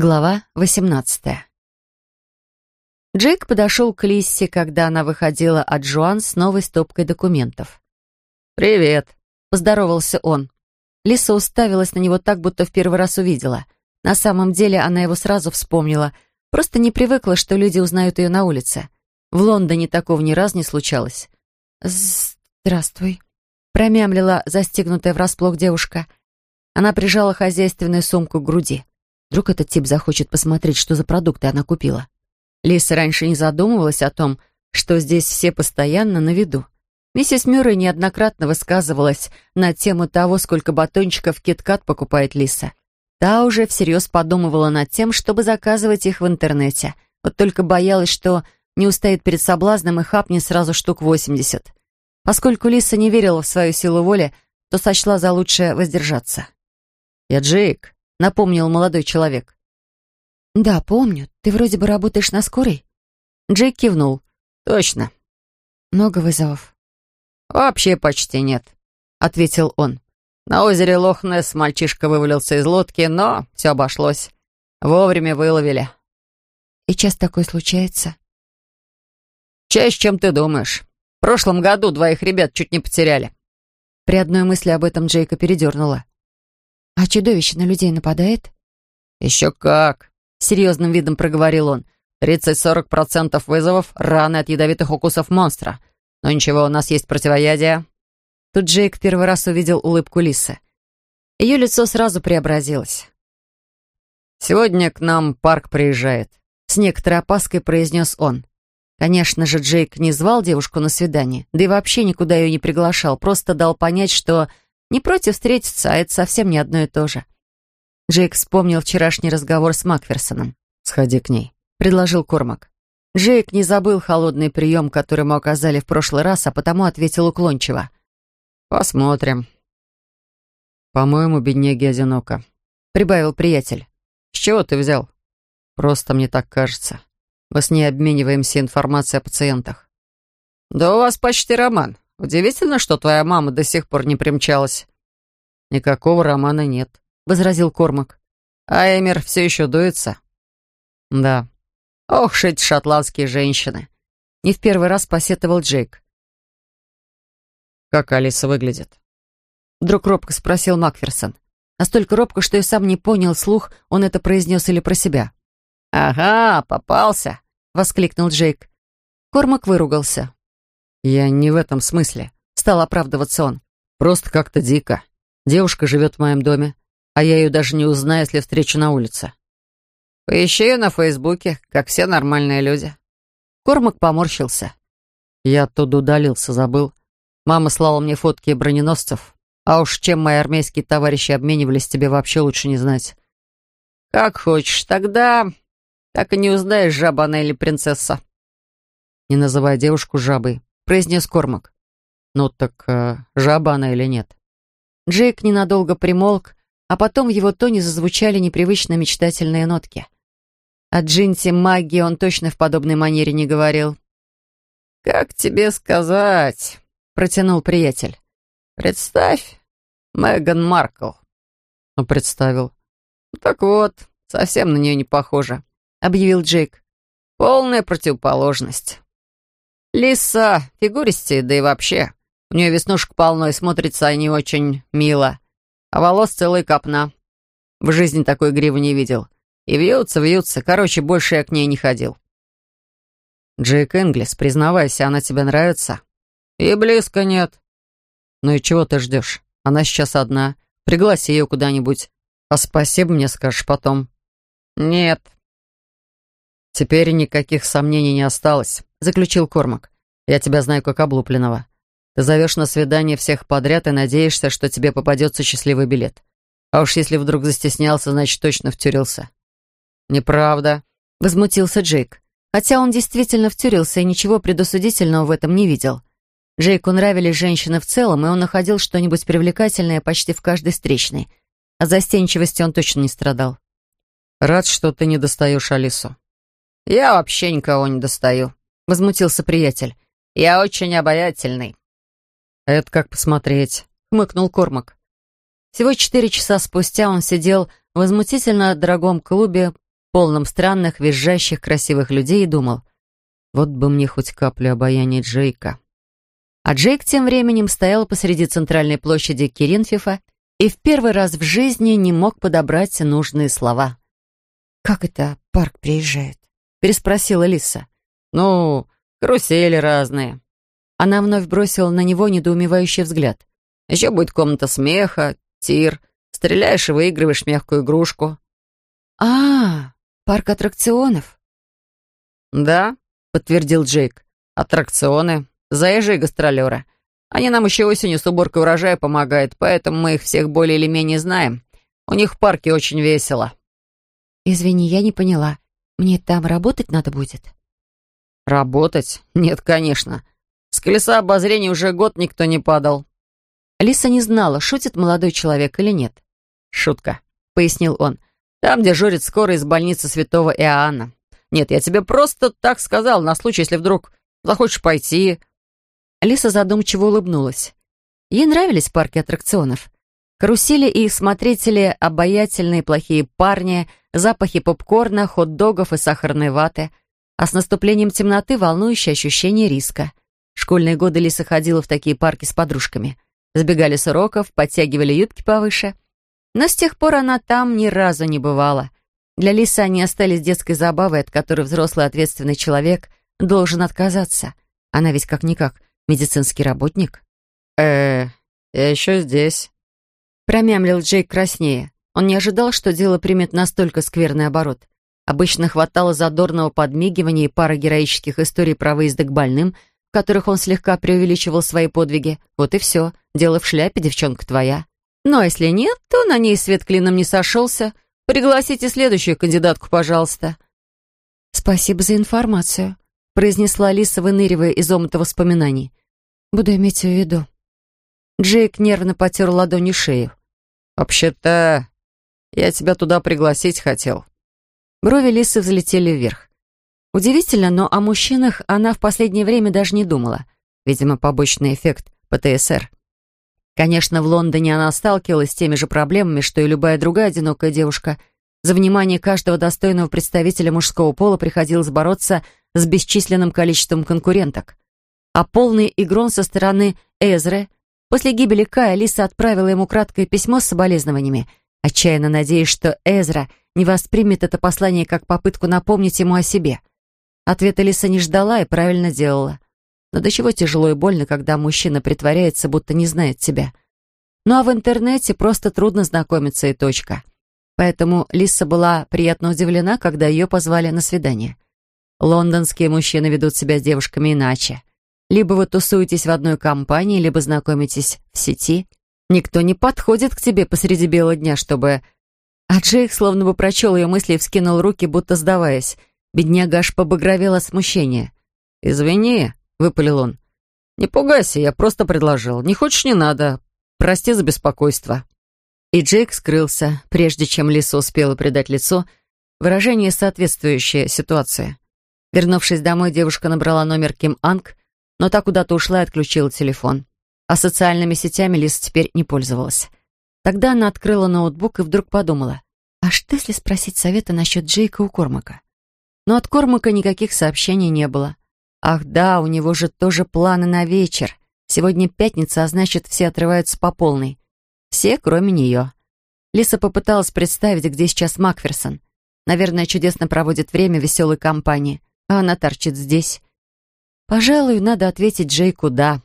Глава 18 Джейк подошел к Лиссе, когда она выходила от Жуан с новой стопкой документов. «Привет», — поздоровался он. Лиса уставилась на него так, будто в первый раз увидела. На самом деле она его сразу вспомнила, просто не привыкла, что люди узнают ее на улице. В Лондоне такого ни разу не случалось. «Здравствуй», — промямлила застегнутая врасплох девушка. Она прижала хозяйственную сумку к груди. Вдруг этот тип захочет посмотреть, что за продукты она купила. Лиса раньше не задумывалась о том, что здесь все постоянно на виду. Миссис Мюррей неоднократно высказывалась на тему того, сколько батончиков KitKat покупает Лиса. Та уже всерьез подумывала над тем, чтобы заказывать их в интернете. Вот только боялась, что не устоит перед соблазном и хапнет сразу штук 80. Поскольку Лиса не верила в свою силу воли, то сочла за лучшее воздержаться. «Я Джейк», — напомнил молодой человек. «Да, помню. Ты вроде бы работаешь на скорой?» Джейк кивнул. «Точно». «Много вызовов?» «Вообще почти нет», — ответил он. «На озере Лохнес мальчишка вывалился из лодки, но все обошлось. Вовремя выловили». «И часто такое случается?» «Чаще, чем ты думаешь. В прошлом году двоих ребят чуть не потеряли». При одной мысли об этом Джейка передернула. «А чудовище на людей нападает?» «Еще как!» — серьезным видом проговорил он. «Тридцать-сорок процентов вызовов — раны от ядовитых укусов монстра. Но ничего, у нас есть противоядие». Тут Джейк первый раз увидел улыбку Лисы. Ее лицо сразу преобразилось. «Сегодня к нам парк приезжает», — с некоторой опаской произнес он. Конечно же, Джейк не звал девушку на свидание, да и вообще никуда ее не приглашал, просто дал понять, что не против встретиться, а это совсем не одно и то же. Джейк вспомнил вчерашний разговор с Макферсоном. «Сходи к ней», — предложил Кормак. Джейк не забыл холодный прием, который ему оказали в прошлый раз, а потому ответил уклончиво. «Посмотрим». «По-моему, бедняге одиноко», — прибавил приятель. «С чего ты взял?» «Просто мне так кажется. Мы с ней обмениваемся информацией о пациентах». «Да у вас почти роман. Удивительно, что твоя мама до сих пор не примчалась». «Никакого романа нет», — возразил Кормак. «А Эмир все еще дуется?» «Да». «Ох, шить шотландские женщины!» Не в первый раз посетовал Джейк. «Как Алиса выглядит?» Вдруг робко спросил Макферсон. Настолько робко, что и сам не понял, слух он это произнес или про себя. «Ага, попался!» — воскликнул Джейк. Кормак выругался. «Я не в этом смысле», — стал оправдываться он. «Просто как-то дико. Девушка живет в моем доме, а я ее даже не узнаю, если встречу на улице». «Поищи ее на Фейсбуке, как все нормальные люди». Кормак поморщился. «Я оттуда удалился, забыл. Мама слала мне фотки броненосцев. А уж чем мои армейские товарищи обменивались, тебе вообще лучше не знать». «Как хочешь, тогда так и не узнаешь, жаба она или принцесса». «Не называй девушку жабой», произнес Кормак. «Ну так э, жаба она или нет?» Джейк ненадолго примолк, а потом в его тоне зазвучали непривычно мечтательные нотки. О Джинте магии он точно в подобной манере не говорил. «Как тебе сказать?» — протянул приятель. «Представь, Меган Маркл». «Ну, представил». «Так вот, совсем на нее не похоже», — объявил Джейк. «Полная противоположность». Лиса фигуристее, да и вообще. У нее веснушек полно смотрится они очень мило. А волос целая копна. В жизни такой гривы не видел. И вьются, вьются. Короче, больше я к ней не ходил. Джейк Энглис, признавайся, она тебе нравится? И близко нет. Ну и чего ты ждешь? Она сейчас одна. Пригласи ее куда-нибудь. А спасибо мне скажешь потом. Нет. Теперь никаких сомнений не осталось заключил Кормак. «Я тебя знаю как облупленного. Ты зовешь на свидание всех подряд и надеешься, что тебе попадется счастливый билет. А уж если вдруг застеснялся, значит, точно втюрился». «Неправда», — возмутился Джейк. Хотя он действительно втюрился и ничего предосудительного в этом не видел. Джейку нравились женщины в целом, и он находил что-нибудь привлекательное почти в каждой встречной. А застенчивости он точно не страдал. «Рад, что ты не достаешь Алису». «Я вообще никого не достаю», возмутился приятель. «Я очень обаятельный». «Это как посмотреть», — хмыкнул Кормак. Всего четыре часа спустя он сидел в возмутительно дорогом клубе полном странных, визжащих, красивых людей, и думал, вот бы мне хоть каплю обаяния Джейка. А Джейк тем временем стоял посреди центральной площади Киринфифа и в первый раз в жизни не мог подобрать нужные слова. «Как это парк приезжает?» — переспросила Лиса. «Ну, карусели разные». Она вновь бросила на него недоумевающий взгляд. «Еще будет комната смеха, тир. Стреляешь и выигрываешь мягкую игрушку». «А, парк аттракционов?» «Да», — подтвердил Джейк. «Аттракционы. Заезжие гастролеры. Они нам еще осенью с уборкой урожая помогают, поэтому мы их всех более или менее знаем. У них в парке очень весело». «Извини, я не поняла. Мне там работать надо будет?» «Работать? Нет, конечно. С колеса обозрения уже год никто не падал». Лиса не знала, шутит молодой человек или нет. «Шутка», — пояснил он. «Там дежурит скоро из больницы святого Иоанна. Нет, я тебе просто так сказал, на случай, если вдруг захочешь пойти». Лиса задумчиво улыбнулась. Ей нравились парки аттракционов. Карусели и их смотрители, обаятельные плохие парни, запахи попкорна, хот-догов и сахарной ваты, а с наступлением темноты волнующее ощущение риска. школьные годы Лиса ходила в такие парки с подружками. Сбегали с уроков, подтягивали юбки повыше. Но с тех пор она там ни разу не бывала. Для Лисы они остались детской забавой, от которой взрослый ответственный человек должен отказаться. Она ведь как-никак медицинский работник. э я еще здесь», — промямлил Джейк краснее. Он не ожидал, что дело примет настолько скверный оборот. Обычно хватало задорного подмигивания и пары героических историй про выезды к больным, в которых он слегка преувеличивал свои подвиги. Вот и все. Дело в шляпе, девчонка твоя. Ну а если нет, то на ней свет клином не сошелся. Пригласите следующую кандидатку, пожалуйста. «Спасибо за информацию», — произнесла Алиса, выныривая из омута воспоминаний. «Буду иметь в виду». Джейк нервно потер ладони шею. «Вообще-то, я тебя туда пригласить хотел». Брови Лисы взлетели вверх. Удивительно, но о мужчинах она в последнее время даже не думала. Видимо, побочный эффект ПТСР. Конечно, в Лондоне она сталкивалась с теми же проблемами, что и любая другая одинокая девушка. За внимание каждого достойного представителя мужского пола приходилось бороться с бесчисленным количеством конкуренток. А полный игрон со стороны Эзры После гибели Кая Лиса отправила ему краткое письмо с соболезнованиями, отчаянно надеясь, что Эзра не воспримет это послание как попытку напомнить ему о себе. Ответа Лиса не ждала и правильно делала. Но до чего тяжело и больно, когда мужчина притворяется, будто не знает тебя. Ну а в интернете просто трудно знакомиться и точка. Поэтому Лиса была приятно удивлена, когда ее позвали на свидание. Лондонские мужчины ведут себя с девушками иначе. Либо вы тусуетесь в одной компании, либо знакомитесь в сети. Никто не подходит к тебе посреди бела дня, чтобы... А Джейк словно бы прочел ее мысли и вскинул руки, будто сдаваясь. Бедняга аж побагровел от смущения. «Извини», — выпалил он. «Не пугайся, я просто предложил. Не хочешь, не надо. Прости за беспокойство». И Джейк скрылся, прежде чем Лиса успела придать лицо выражение, соответствующее ситуации. Вернувшись домой, девушка набрала номер Ким Анг, но та куда-то ушла и отключила телефон. А социальными сетями Лиса теперь не пользовалась. Тогда она открыла ноутбук и вдруг подумала, а что если спросить совета насчет Джейка у Кормака? Но от Кормака никаких сообщений не было. Ах да, у него же тоже планы на вечер. Сегодня пятница, а значит, все отрываются по полной. Все, кроме нее. Лиса попыталась представить, где сейчас Макферсон. Наверное, чудесно проводит время веселой компании, а она торчит здесь. Пожалуй, надо ответить Джейку «да».